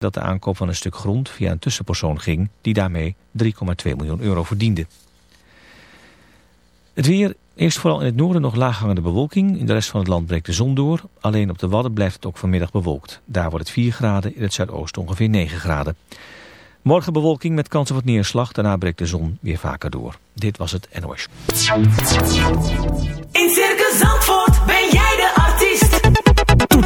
dat de aankoop van een stuk grond via een tussenpersoon ging die daarmee 3,2 miljoen euro verdiende. Het weer, eerst vooral in het noorden nog laaghangende bewolking. In de rest van het land breekt de zon door. Alleen op de Wadden blijft het ook vanmiddag bewolkt. Daar wordt het 4 graden, in het zuidoosten ongeveer 9 graden. Morgen bewolking met kans op wat neerslag. Daarna breekt de zon weer vaker door. Dit was het NOS. In Circus Zandvoort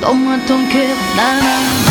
Dans moi ton cœur, nanana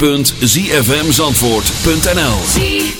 www.zfmzandvoort.nl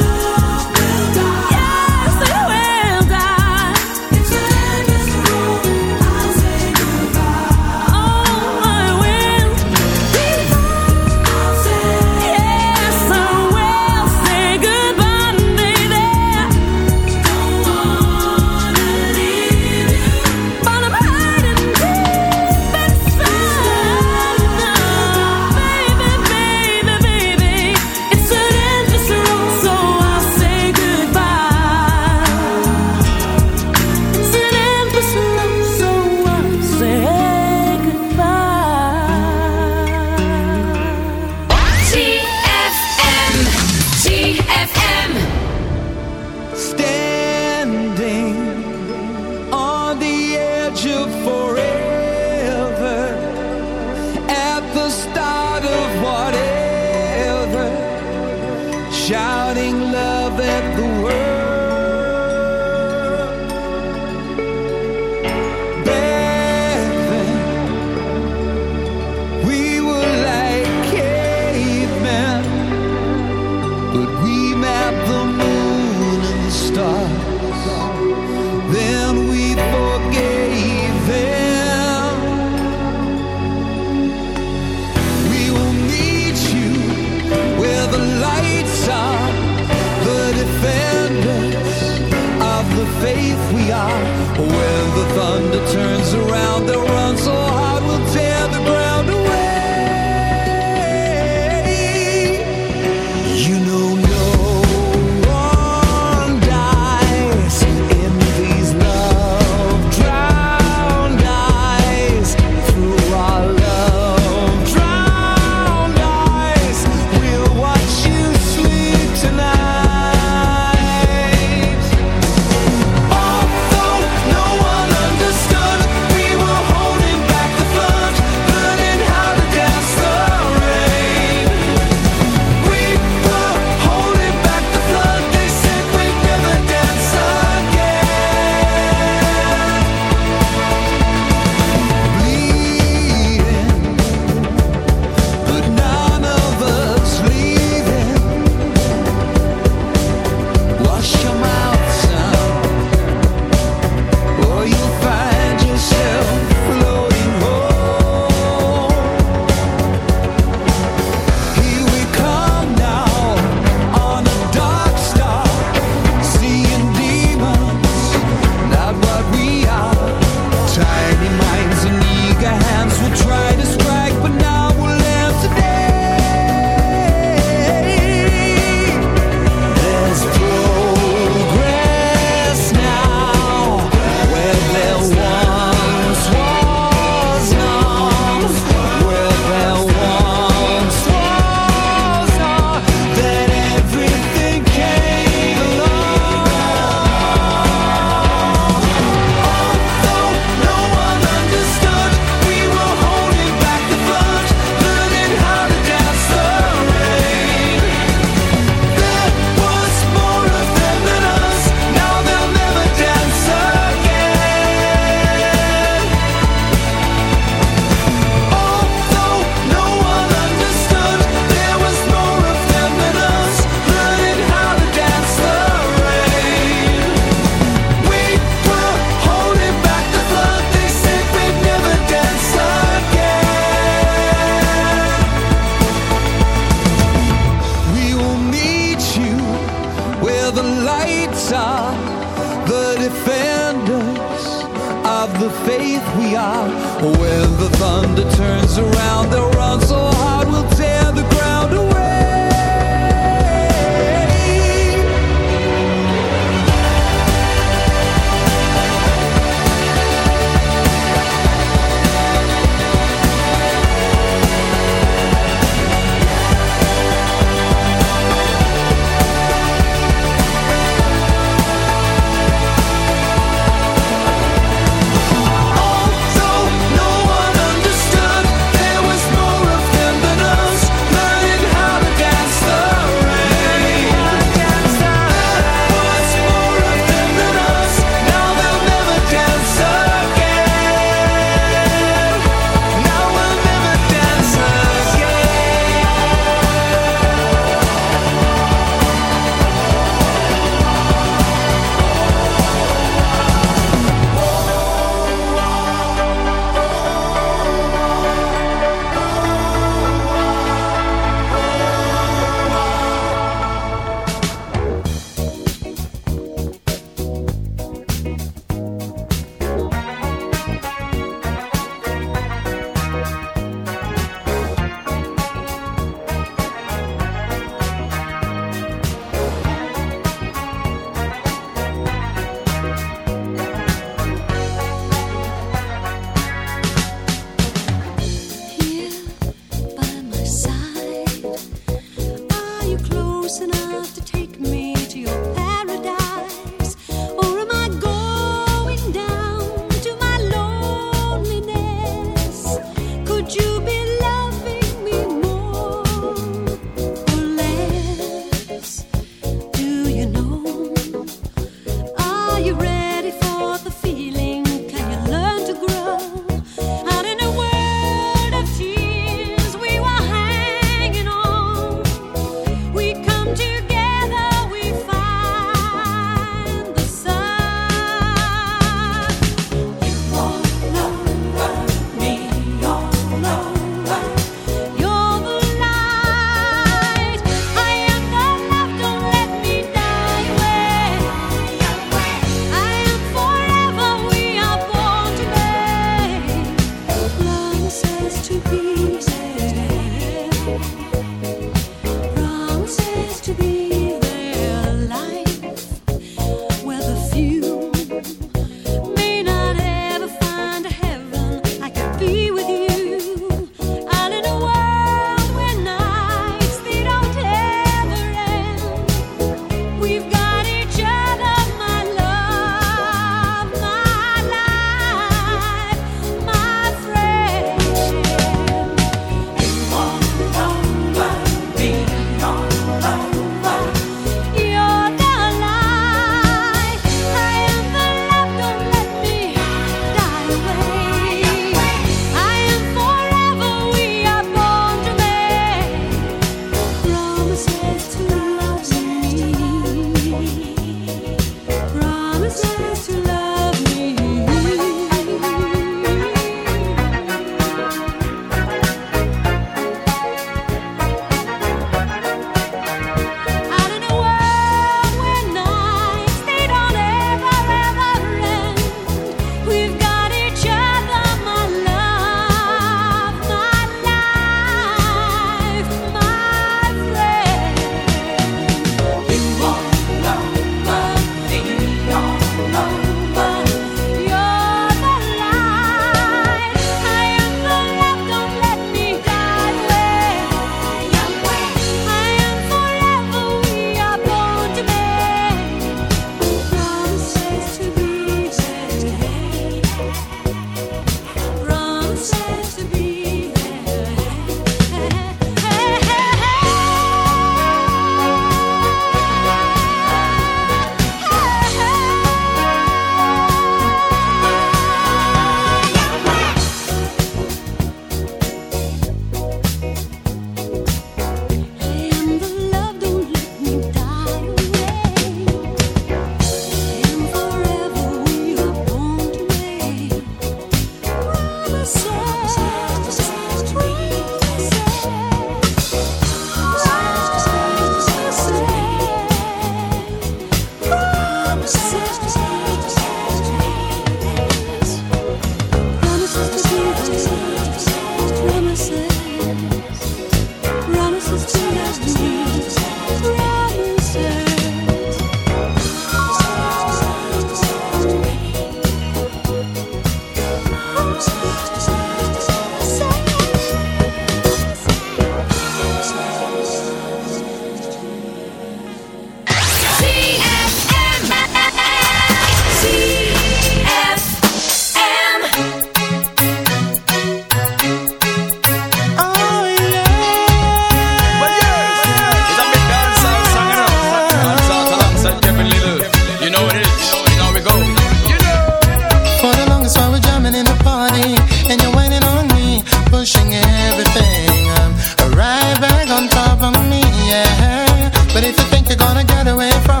yeah. But if you think you're gonna get away from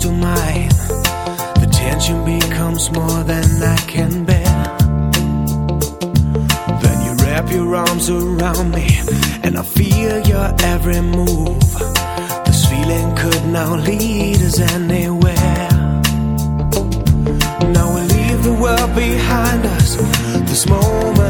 to mine. The tension becomes more than I can bear. Then you wrap your arms around me, and I feel your every move. This feeling could now lead us anywhere. Now we leave the world behind us. This moment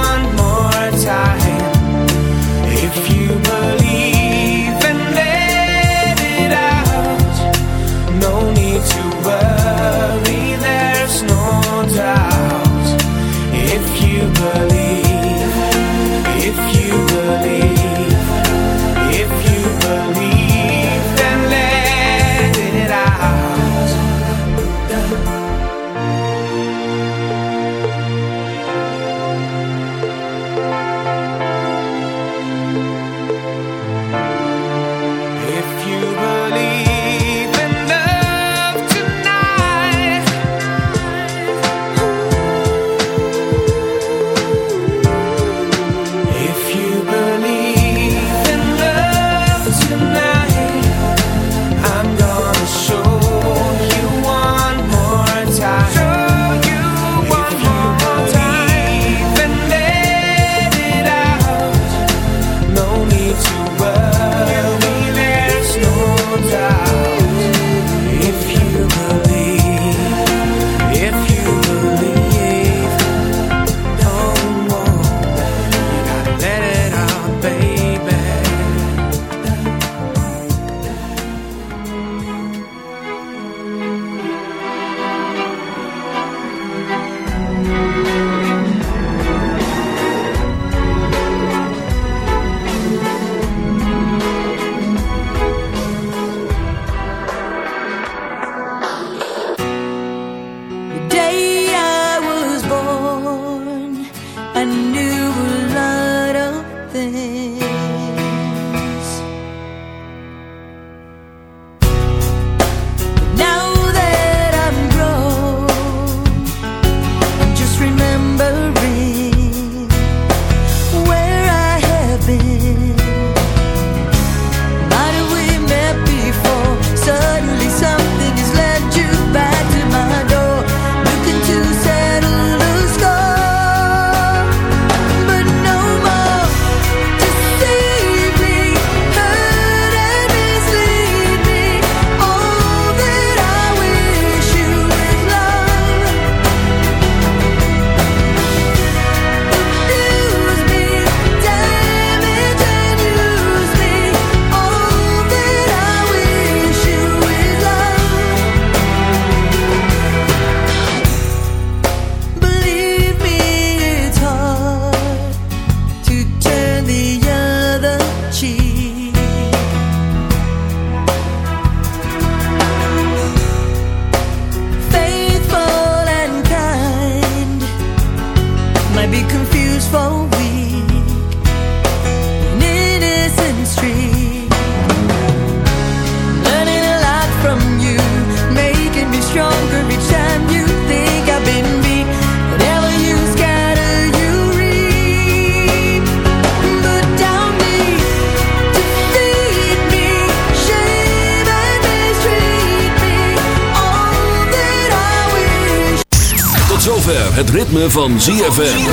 zover het ritme van ZFM.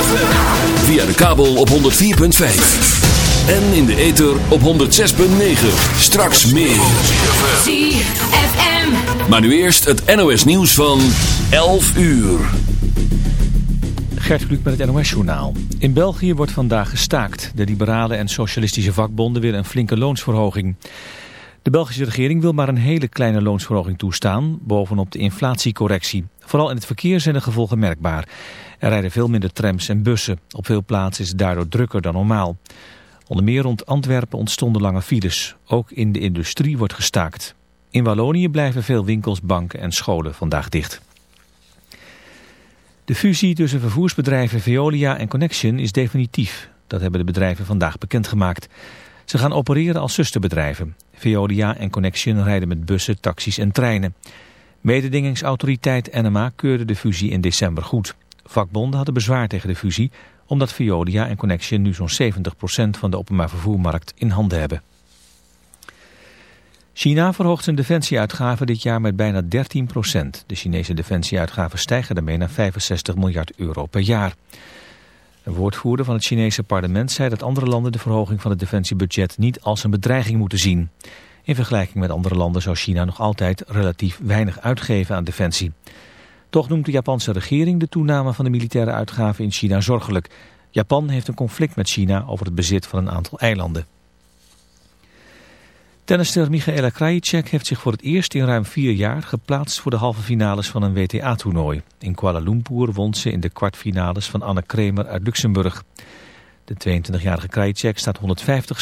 Via de kabel op 104.5. En in de ether op 106.9. Straks meer. ZFM. Maar nu eerst het NOS nieuws van 11 uur. Gert Kluk met het NOS-journaal. In België wordt vandaag gestaakt. De liberale en socialistische vakbonden willen een flinke loonsverhoging. De Belgische regering wil maar een hele kleine loonsverhoging toestaan, bovenop de inflatiecorrectie. Vooral in het verkeer zijn de gevolgen merkbaar. Er rijden veel minder trams en bussen. Op veel plaatsen is het daardoor drukker dan normaal. Onder meer rond Antwerpen ontstonden lange files. Ook in de industrie wordt gestaakt. In Wallonië blijven veel winkels, banken en scholen vandaag dicht. De fusie tussen vervoersbedrijven Veolia en Connection is definitief. Dat hebben de bedrijven vandaag bekendgemaakt. Ze gaan opereren als zusterbedrijven. Veolia en Connection rijden met bussen, taxis en treinen. Mededingingsautoriteit NMA keurde de fusie in december goed. Vakbonden hadden bezwaar tegen de fusie... omdat Veolia en Connection nu zo'n 70% van de openbaar vervoermarkt in handen hebben. China verhoogt zijn defensieuitgaven dit jaar met bijna 13% De Chinese defensieuitgaven stijgen daarmee naar 65 miljard euro per jaar. Een woordvoerder van het Chinese parlement zei dat andere landen de verhoging van het defensiebudget niet als een bedreiging moeten zien. In vergelijking met andere landen zou China nog altijd relatief weinig uitgeven aan defensie. Toch noemt de Japanse regering de toename van de militaire uitgaven in China zorgelijk. Japan heeft een conflict met China over het bezit van een aantal eilanden. Tennister Michaela Krajicek heeft zich voor het eerst in ruim vier jaar geplaatst voor de halve finales van een WTA-toernooi. In Kuala Lumpur won ze in de kwartfinales van Anne Kremer uit Luxemburg. De 22-jarige Krajicek staat 150ste